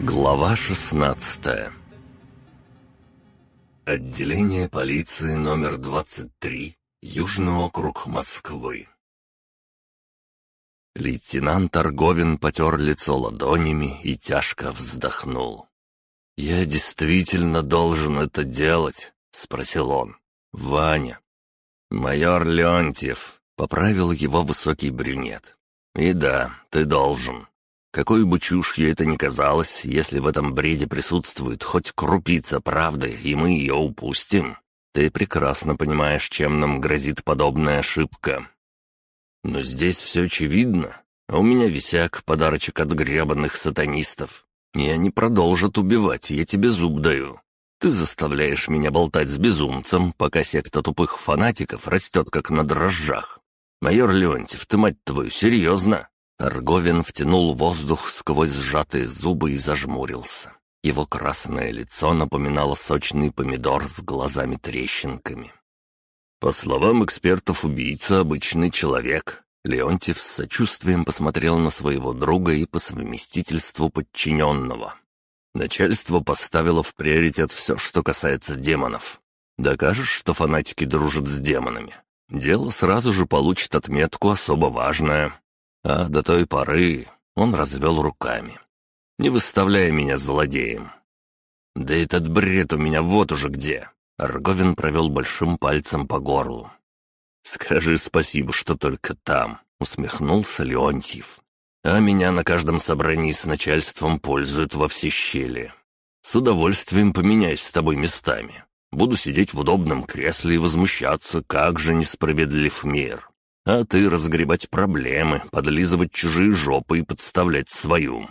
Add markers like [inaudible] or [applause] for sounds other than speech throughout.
Глава 16 Отделение полиции номер 23, Южный округ Москвы. Лейтенант Арговин потер лицо ладонями и тяжко вздохнул. «Я действительно должен это делать?» — спросил он. «Ваня». «Майор Леонтьев», — поправил его высокий брюнет. «И да, ты должен. Какой бы чушью это ни казалось, если в этом бреде присутствует хоть крупица правды, и мы ее упустим, ты прекрасно понимаешь, чем нам грозит подобная ошибка. Но здесь все очевидно. У меня висяк, подарочек от гребаных сатанистов. И они продолжат убивать, я тебе зуб даю. Ты заставляешь меня болтать с безумцем, пока секта тупых фанатиков растет как на дрожжах. Майор Леонтьев, ты, мать твою, серьезно? Арговин втянул воздух сквозь сжатые зубы и зажмурился. Его красное лицо напоминало сочный помидор с глазами-трещинками. «По словам экспертов, убийца — обычный человек». Леонтьев с сочувствием посмотрел на своего друга и по совместительству подчиненного. Начальство поставило в приоритет все, что касается демонов. Докажешь, что фанатики дружат с демонами. Дело сразу же получит отметку «особо важное». А до той поры он развел руками. «Не выставляй меня злодеем». «Да этот бред у меня вот уже где!» Арговин провел большим пальцем по горлу. «Скажи спасибо, что только там», — усмехнулся Леонтьев. «А меня на каждом собрании с начальством пользуют во все щели. С удовольствием поменяюсь с тобой местами. Буду сидеть в удобном кресле и возмущаться, как же несправедлив мир а ты разгребать проблемы, подлизывать чужие жопы и подставлять свою.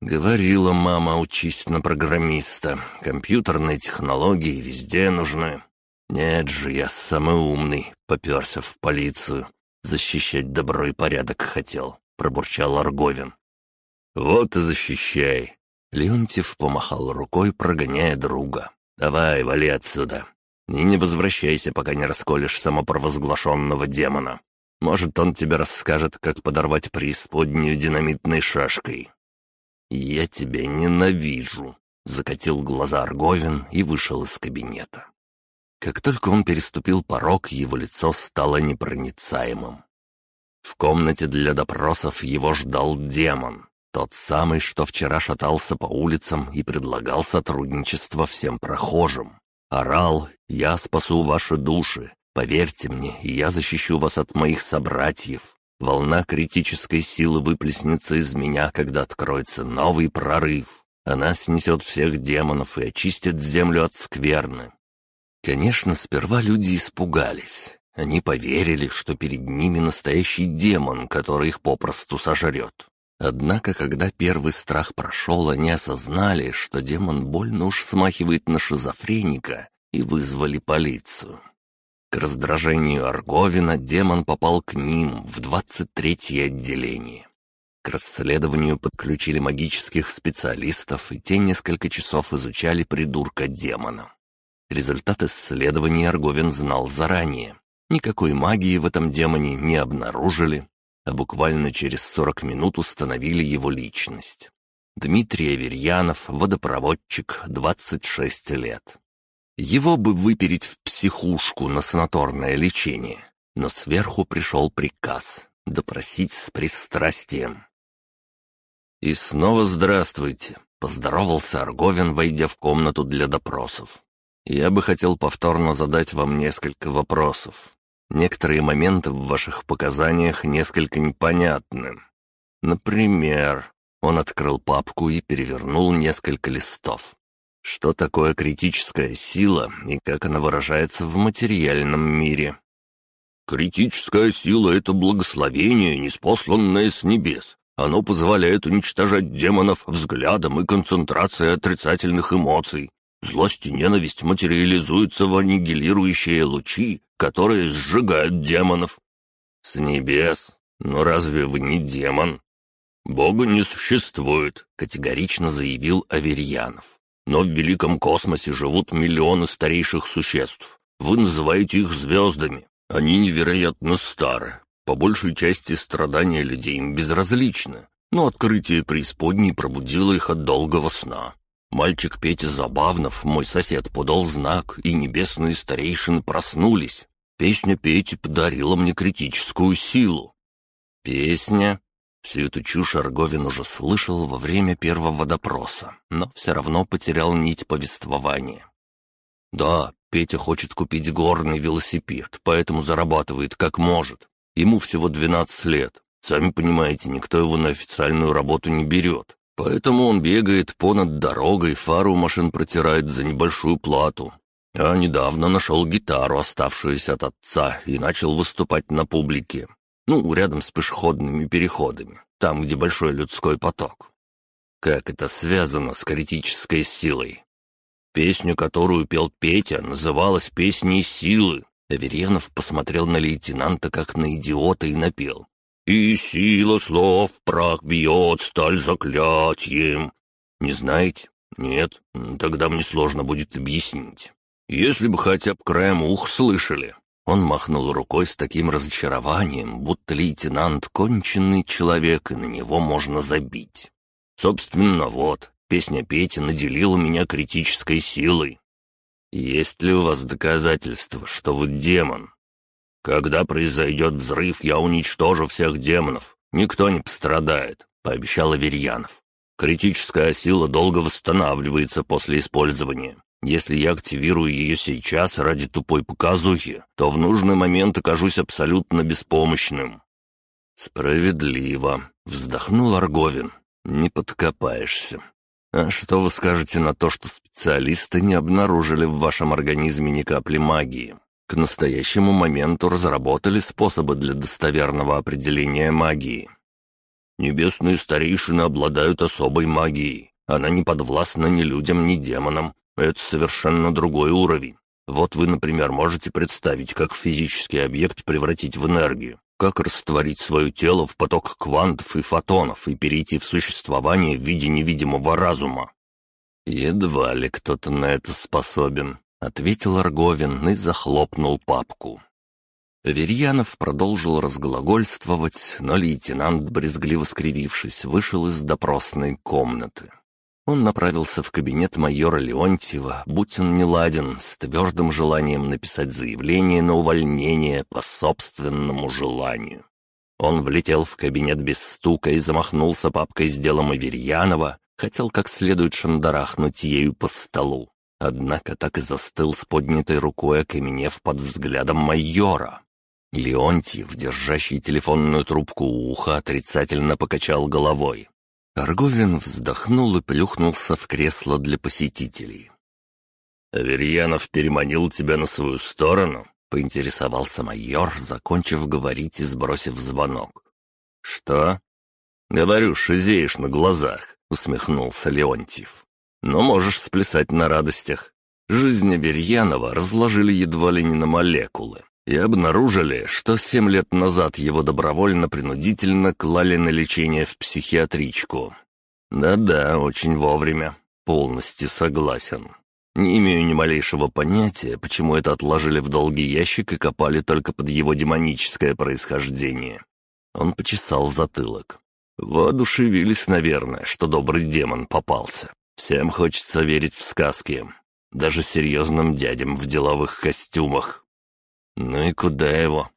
Говорила мама, учись на программиста. Компьютерные технологии везде нужны. Нет же, я самый умный, поперся в полицию. Защищать добро и порядок хотел, пробурчал Арговин. Вот и защищай. Леонтьев помахал рукой, прогоняя друга. «Давай, вали отсюда. И не возвращайся, пока не расколешь самопровозглашенного демона. Может, он тебе расскажет, как подорвать преисподнюю динамитной шашкой». «Я тебя ненавижу», — закатил глаза Арговин и вышел из кабинета. Как только он переступил порог, его лицо стало непроницаемым. В комнате для допросов его ждал демон, тот самый, что вчера шатался по улицам и предлагал сотрудничество всем прохожим. Орал «Я спасу ваши души! Поверьте мне, я защищу вас от моих собратьев. Волна критической силы выплеснется из меня, когда откроется новый прорыв. Она снесет всех демонов и очистит землю от скверны». Конечно, сперва люди испугались. Они поверили, что перед ними настоящий демон, который их попросту сожрет. Однако, когда первый страх прошел, они осознали, что демон больно уж смахивает на шизофреника, и вызвали полицию. К раздражению Арговина демон попал к ним в 23-е отделение. К расследованию подключили магических специалистов, и те несколько часов изучали придурка демона. Результат исследований Арговин знал заранее. Никакой магии в этом демоне не обнаружили, а буквально через 40 минут установили его личность. Дмитрий Аверьянов, водопроводчик, 26 лет. Его бы выпереть в психушку на санаторное лечение, но сверху пришел приказ допросить с пристрастием. «И снова здравствуйте», — поздоровался Арговин, войдя в комнату для допросов. «Я бы хотел повторно задать вам несколько вопросов. Некоторые моменты в ваших показаниях несколько непонятны. Например, он открыл папку и перевернул несколько листов. Что такое критическая сила и как она выражается в материальном мире? Критическая сила — это благословение, неспосланное с небес. Оно позволяет уничтожать демонов взглядом и концентрацией отрицательных эмоций. Злость и ненависть материализуются в аннигилирующие лучи, которые сжигают демонов. С небес? Но разве вы не демон? Бога не существует, категорично заявил Аверьянов. Но в великом космосе живут миллионы старейших существ. Вы называете их звездами. Они невероятно стары. По большей части страдания людей им безразличны. Но открытие преисподней пробудило их от долгого сна. Мальчик Петя Забавнов, мой сосед, подал знак, и небесные старейшины проснулись. Песня Пети подарила мне критическую силу. Песня? Всю эту чушь Арговин уже слышал во время первого допроса, но все равно потерял нить повествования. Да, Петя хочет купить горный велосипед, поэтому зарабатывает как может. Ему всего 12 лет. Сами понимаете, никто его на официальную работу не берет. Поэтому он бегает понад дорогой, фару машин протирает за небольшую плату. А недавно нашел гитару, оставшуюся от отца, и начал выступать на публике. Ну, рядом с пешеходными переходами, там, где большой людской поток. Как это связано с критической силой? Песню, которую пел Петя, называлась «Песней силы». Аверьянов посмотрел на лейтенанта как на идиота и напел. «И сила слов прах бьет сталь заклятием». Не знаете? Нет? Тогда мне сложно будет объяснить. Если бы хотя бы краем ух слышали. Он махнул рукой с таким разочарованием, будто лейтенант — конченый человек, и на него можно забить. Собственно, вот, Песня Пети наделила меня критической силой. Есть ли у вас доказательства, что вы демон? Когда произойдет взрыв, я уничтожу всех демонов. Никто не пострадает, пообещал Аверьянов. Критическая сила долго восстанавливается после использования. Если я активирую ее сейчас ради тупой показухи, то в нужный момент окажусь абсолютно беспомощным». «Справедливо», — вздохнул Арговин. «Не подкопаешься. А что вы скажете на то, что специалисты не обнаружили в вашем организме ни капли магии? К настоящему моменту разработали способы для достоверного определения магии. Небесные старейшины обладают особой магией. Она не подвластна ни людям, ни демонам. Это совершенно другой уровень. Вот вы, например, можете представить, как физический объект превратить в энергию. Как растворить свое тело в поток квантов и фотонов и перейти в существование в виде невидимого разума? «Едва ли кто-то на это способен», — ответил Арговин и захлопнул папку. Аверьянов продолжил разглагольствовать, но лейтенант, брезгливо скривившись, вышел из допросной комнаты. Он направился в кабинет майора Леонтьева, будь он не ладен, с твердым желанием написать заявление на увольнение по собственному желанию. Он влетел в кабинет без стука и замахнулся папкой с делом Аверьянова, хотел как следует шандарахнуть ею по столу. Однако так и застыл с поднятой рукой, окаменев под взглядом майора. Леонтьев, держащий телефонную трубку у уха, отрицательно покачал головой. Торговин вздохнул и плюхнулся в кресло для посетителей. «Аверьянов переманил тебя на свою сторону?» — поинтересовался майор, закончив говорить и сбросив звонок. «Что?» «Говорю, шизеешь на глазах», — усмехнулся Леонтьев. «Но можешь сплясать на радостях. Жизнь Аверьянова разложили едва ли не на молекулы и обнаружили, что семь лет назад его добровольно-принудительно клали на лечение в психиатричку. Да-да, очень вовремя. Полностью согласен. Не имею ни малейшего понятия, почему это отложили в долгий ящик и копали только под его демоническое происхождение. Он почесал затылок. Воодушевились, наверное, что добрый демон попался. Всем хочется верить в сказки. Даже серьезным дядям в деловых костюмах. «Ну и куда его?»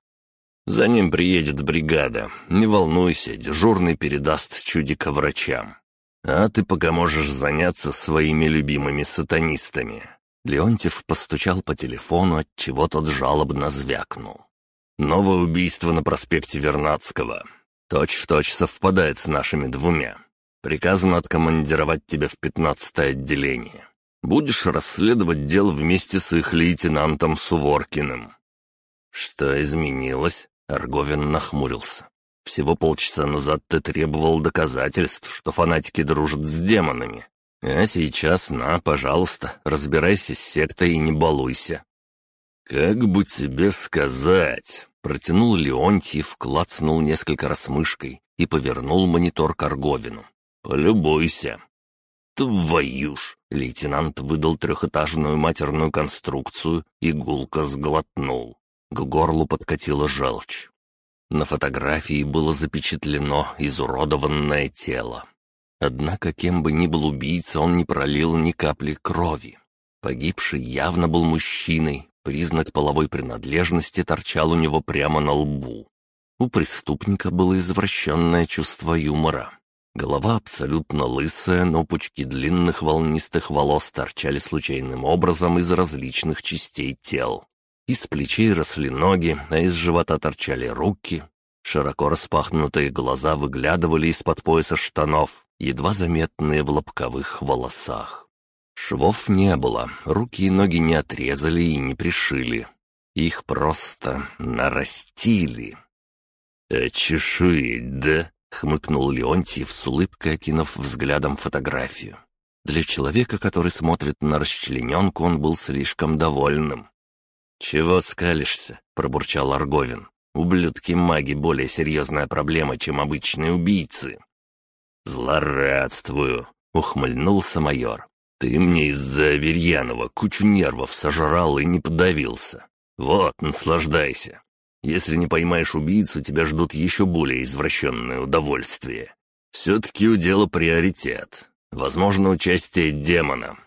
«За ним приедет бригада. Не волнуйся, дежурный передаст чудика врачам. А ты пока можешь заняться своими любимыми сатанистами». Леонтьев постучал по телефону, от чего тот жалобно звякнул. «Новое убийство на проспекте Вернадского. Точь-в-точь точь совпадает с нашими двумя. Приказано откомандировать тебя в пятнадцатое отделение. Будешь расследовать дело вместе с их лейтенантом Суворкиным. «Что изменилось?» — Арговин нахмурился. «Всего полчаса назад ты требовал доказательств, что фанатики дружат с демонами. А сейчас, на, пожалуйста, разбирайся с сектой и не балуйся». «Как бы тебе сказать?» — протянул Леонтьев, клацнул несколько раз мышкой и повернул монитор к Арговину. «Полюбуйся». «Твою ж!» — лейтенант выдал трехэтажную матерную конструкцию и гулко сглотнул. К горлу подкатила желчь. На фотографии было запечатлено изуродованное тело. Однако, кем бы ни был убийца, он не пролил ни капли крови. Погибший явно был мужчиной, признак половой принадлежности торчал у него прямо на лбу. У преступника было извращенное чувство юмора. Голова абсолютно лысая, но пучки длинных волнистых волос торчали случайным образом из различных частей тел. Из плечей росли ноги, а из живота торчали руки. Широко распахнутые глаза выглядывали из-под пояса штанов, едва заметные в лобковых волосах. Швов не было, руки и ноги не отрезали и не пришили. Их просто нарастили. «Очешуеть, да?» — хмыкнул Леонтьев с улыбкой, окинув взглядом фотографию. Для человека, который смотрит на расчлененку, он был слишком довольным. «Чего скалишься?» — пробурчал Арговин. «Ублюдки-маги — более серьезная проблема, чем обычные убийцы». «Злорадствую», — ухмыльнулся майор. «Ты мне из-за Аверьянова кучу нервов сожрал и не подавился. Вот, наслаждайся. Если не поймаешь убийцу, тебя ждут еще более извращенные удовольствия. Все-таки у дела приоритет. Возможно, участие демона».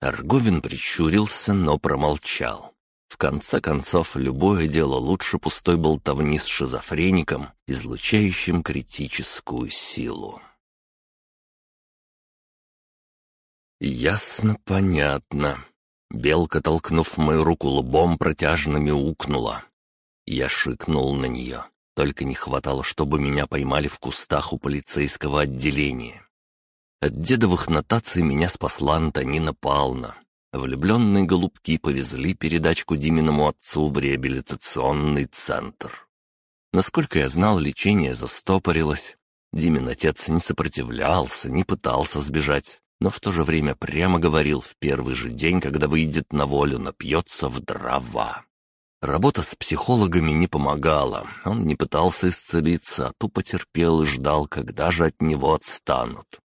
Арговин прищурился, но промолчал. В конце концов, любое дело лучше пустой болтовни с шизофреником, излучающим критическую силу. Ясно, понятно. Белка, толкнув мою руку лбом, протяжно мяукнула. Я шикнул на нее. Только не хватало, чтобы меня поймали в кустах у полицейского отделения. От дедовых нотаций меня спасла Антонина Павловна. Влюбленные голубки повезли передачку Диминому отцу в реабилитационный центр. Насколько я знал, лечение застопорилось. Димин отец не сопротивлялся, не пытался сбежать, но в то же время прямо говорил в первый же день, когда выйдет на волю, напьется в дрова. Работа с психологами не помогала, он не пытался исцелиться, а тупо терпел и ждал, когда же от него отстанут.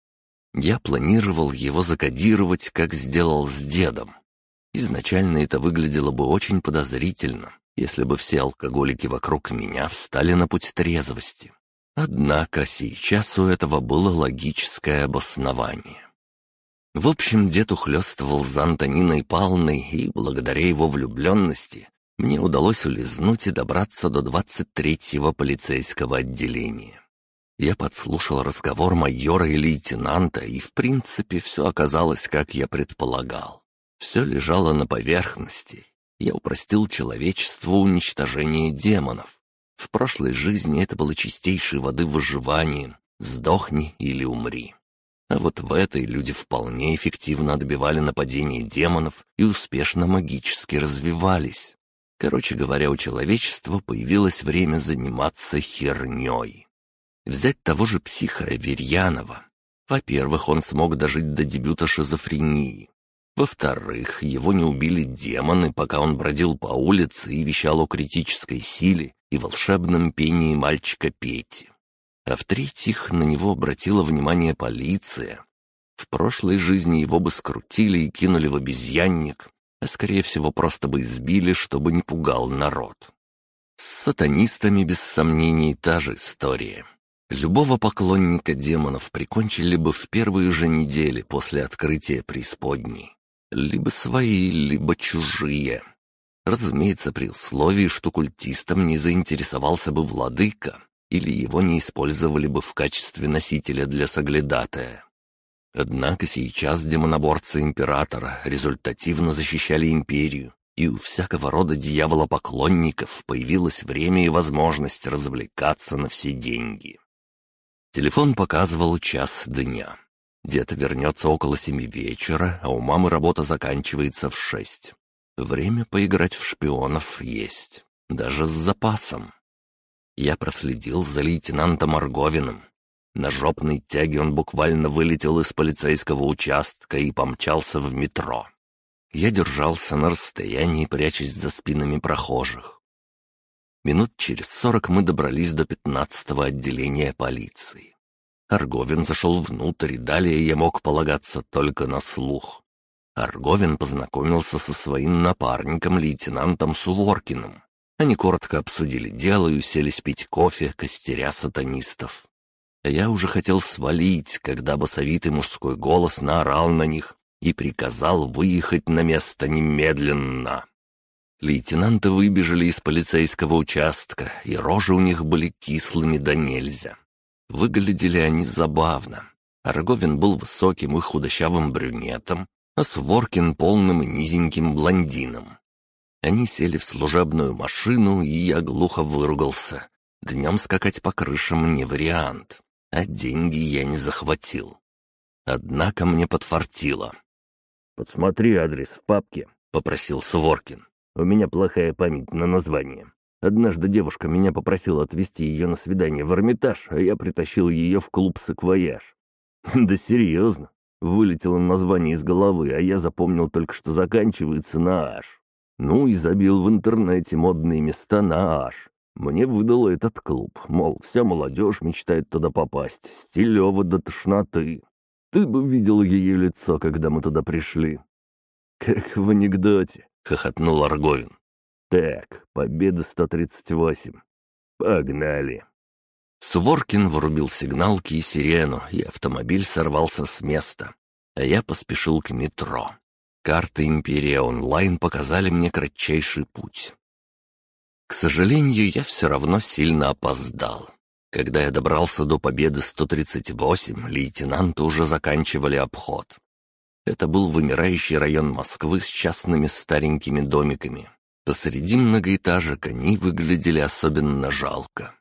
Я планировал его закодировать, как сделал с дедом. Изначально это выглядело бы очень подозрительно, если бы все алкоголики вокруг меня встали на путь трезвости. Однако сейчас у этого было логическое обоснование. В общем, дед ухлёстывал за Антониной Палной, и благодаря его влюбленности мне удалось улизнуть и добраться до 23-го полицейского отделения. Я подслушал разговор майора и лейтенанта, и в принципе все оказалось, как я предполагал. Все лежало на поверхности. Я упростил человечество уничтожение демонов. В прошлой жизни это было чистейшей воды выживанием. Сдохни или умри. А вот в этой люди вполне эффективно отбивали нападение демонов и успешно магически развивались. Короче говоря, у человечества появилось время заниматься херней. Взять того же психа Аверьянова. Во-первых, он смог дожить до дебюта шизофрении. Во-вторых, его не убили демоны, пока он бродил по улице и вещал о критической силе и волшебном пении мальчика Пети. А в-третьих, на него обратила внимание полиция. В прошлой жизни его бы скрутили и кинули в обезьянник, а скорее всего просто бы избили, чтобы не пугал народ. С сатанистами, без сомнений, та же история. Любого поклонника демонов прикончили бы в первые же недели после открытия преисподней. Либо свои, либо чужие. Разумеется, при условии, что культистом не заинтересовался бы владыка, или его не использовали бы в качестве носителя для соглядатая. Однако сейчас демоноборцы императора результативно защищали империю, и у всякого рода дьяволопоклонников появилось время и возможность развлекаться на все деньги. Телефон показывал час дня. Дед вернется около семи вечера, а у мамы работа заканчивается в шесть. Время поиграть в шпионов есть, даже с запасом. Я проследил за лейтенантом Арговиным. На жопной тяге он буквально вылетел из полицейского участка и помчался в метро. Я держался на расстоянии, прячась за спинами прохожих. Минут через сорок мы добрались до пятнадцатого отделения полиции. Арговин зашел внутрь, и далее я мог полагаться только на слух. Арговин познакомился со своим напарником, лейтенантом Суворкиным. Они коротко обсудили дело и уселись пить кофе, костеря сатанистов. А я уже хотел свалить, когда басовитый мужской голос наорал на них и приказал выехать на место немедленно. Лейтенанты выбежали из полицейского участка, и рожи у них были кислыми да нельзя. Выглядели они забавно. Роговин был высоким и худощавым брюнетом, а Своркин — полным и низеньким блондином. Они сели в служебную машину, и я глухо выругался. Днем скакать по крышам не вариант, а деньги я не захватил. Однако мне подфартило. «Подсмотри адрес в папке», — попросил Своркин. «У меня плохая память на название. Однажды девушка меня попросила отвезти ее на свидание в Эрмитаж, а я притащил ее в клуб «Саквояж». [laughs] Да серьезно. Вылетело название из головы, а я запомнил только, что заканчивается на «аш». Ну и забил в интернете модные места на «аш». Мне выдал этот клуб, мол, вся молодежь мечтает туда попасть, стилево до тошноты. Ты бы видел ее лицо, когда мы туда пришли. Как в анекдоте, — хохотнул Арговин. Так, победа 138. Погнали. Суворкин врубил сигналки и сирену, и автомобиль сорвался с места. А я поспешил к метро. Карты Империя Онлайн показали мне кратчайший путь. К сожалению, я все равно сильно опоздал. Когда я добрался до Победы 138, лейтенанты уже заканчивали обход. Это был вымирающий район Москвы с частными старенькими домиками. Посреди многоэтажек они выглядели особенно жалко.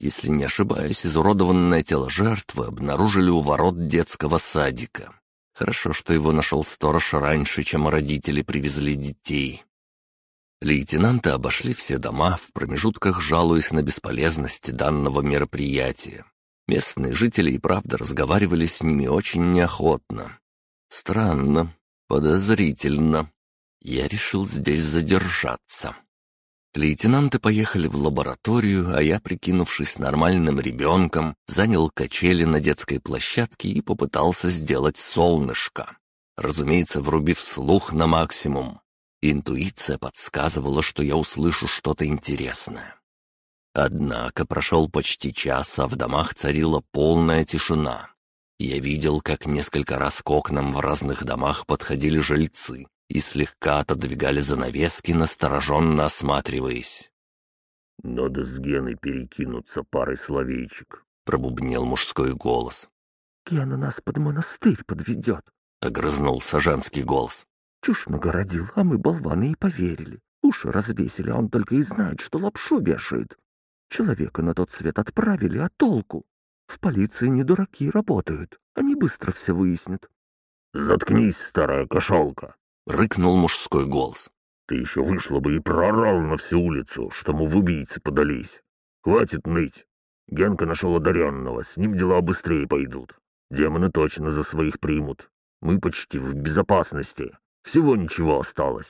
Если не ошибаюсь, изуродованное тело жертвы обнаружили у ворот детского садика. Хорошо, что его нашел сторож раньше, чем родители привезли детей. Лейтенанты обошли все дома, в промежутках жалуясь на бесполезность данного мероприятия. Местные жители и правда разговаривали с ними очень неохотно. Странно, подозрительно. Я решил здесь задержаться. Лейтенанты поехали в лабораторию, а я, прикинувшись нормальным ребенком, занял качели на детской площадке и попытался сделать солнышко. Разумеется, врубив слух на максимум. Интуиция подсказывала, что я услышу что-то интересное. Однако прошел почти час, а в домах царила полная тишина. Я видел, как несколько раз к окнам в разных домах подходили жильцы, и слегка отодвигали занавески, настороженно осматриваясь. «Надо с Геной перекинуться парой словечек», — пробубнил мужской голос. «Гена нас под монастырь подведет», — огрызнулся женский голос. «Чушь нагородил, а мы, болваны, и поверили. Уши развесили, а он только и знает, что лапшу вешает. Человека на тот свет отправили, а толку? В полиции не дураки работают, они быстро все выяснят». «Заткнись, старая кошелка!» Рыкнул мужской голос. «Ты еще вышла бы и проорал на всю улицу, что мы в убийцы подались. Хватит ныть. Генка нашел одаренного, с ним дела быстрее пойдут. Демоны точно за своих примут. Мы почти в безопасности. Всего ничего осталось.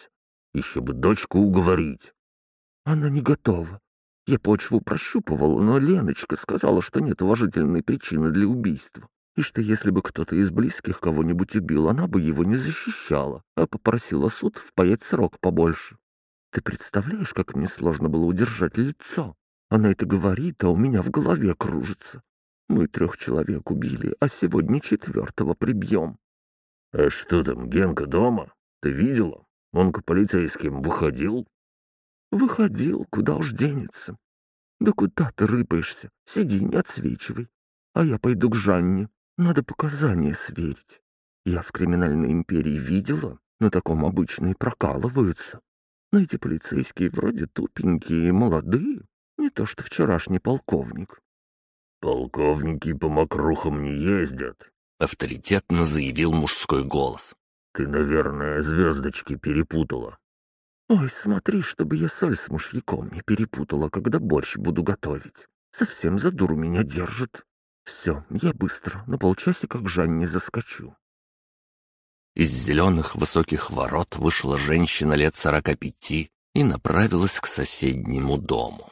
Еще бы дочку уговорить». «Она не готова. Я почву прощупывал, но Леночка сказала, что нет уважительной причины для убийства и что если бы кто-то из близких кого-нибудь убил, она бы его не защищала, а попросила суд впаять срок побольше. Ты представляешь, как мне сложно было удержать лицо? Она это говорит, а у меня в голове кружится. Мы трех человек убили, а сегодня четвертого прибьем. — А что там, Генка дома? Ты видела? Он к полицейским выходил? — Выходил, куда уж денется. Да куда ты рыпаешься? Сиди, не отсвечивай. А я пойду к Жанне. Надо показания сверить. Я в криминальной империи видела, на таком обычно и прокалываются. Но эти полицейские вроде тупенькие и молодые, не то что вчерашний полковник. «Полковники по мокрухам не ездят», — авторитетно заявил мужской голос. «Ты, наверное, звездочки перепутала». «Ой, смотри, чтобы я соль с мышьяком не перепутала, когда борщ буду готовить. Совсем за дуру меня держит». Все, я быстро, на полчасика к Жанне заскочу. Из зеленых высоких ворот вышла женщина лет сорока пяти и направилась к соседнему дому.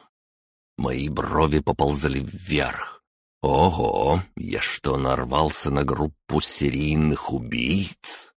Мои брови поползли вверх. Ого, я что, нарвался на группу серийных убийц?